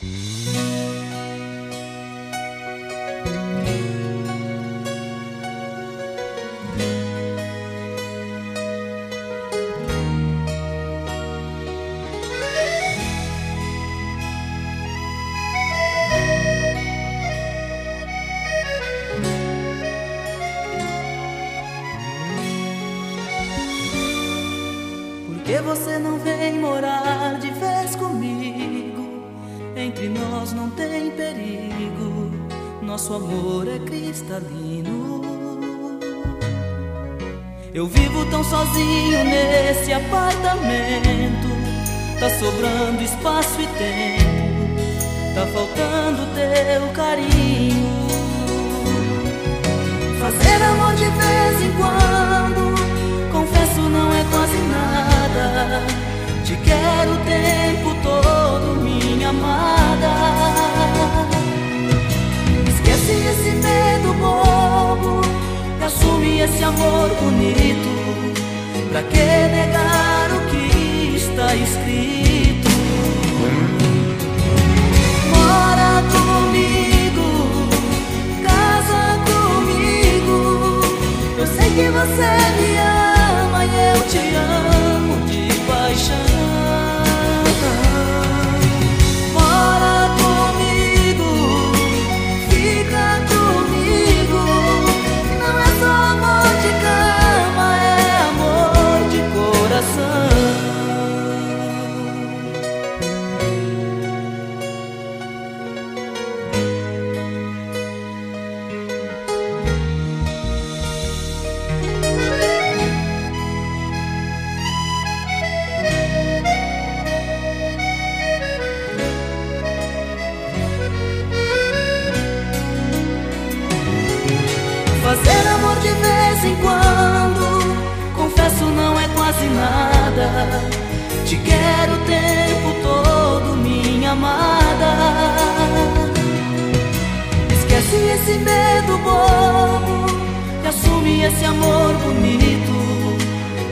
que você não vem morar de vez comigo? Nós não tem perigo, nosso amor é cristalino. Eu vivo tão sozinho nesse apartamento, tá sobrando espaço e tempo, tá faltando teu me ama e eu te amo paixão. Fazer amor de vez em quando. Confesso não é quase nada. Te quero o tempo todo, minha amada. Esquece esse medo bobo E assume esse amor bonito.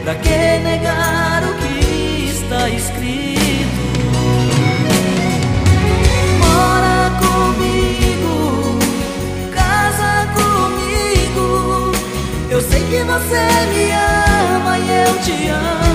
Pra que negar o que está escrito? Eu sei que você me ama e eu te amo.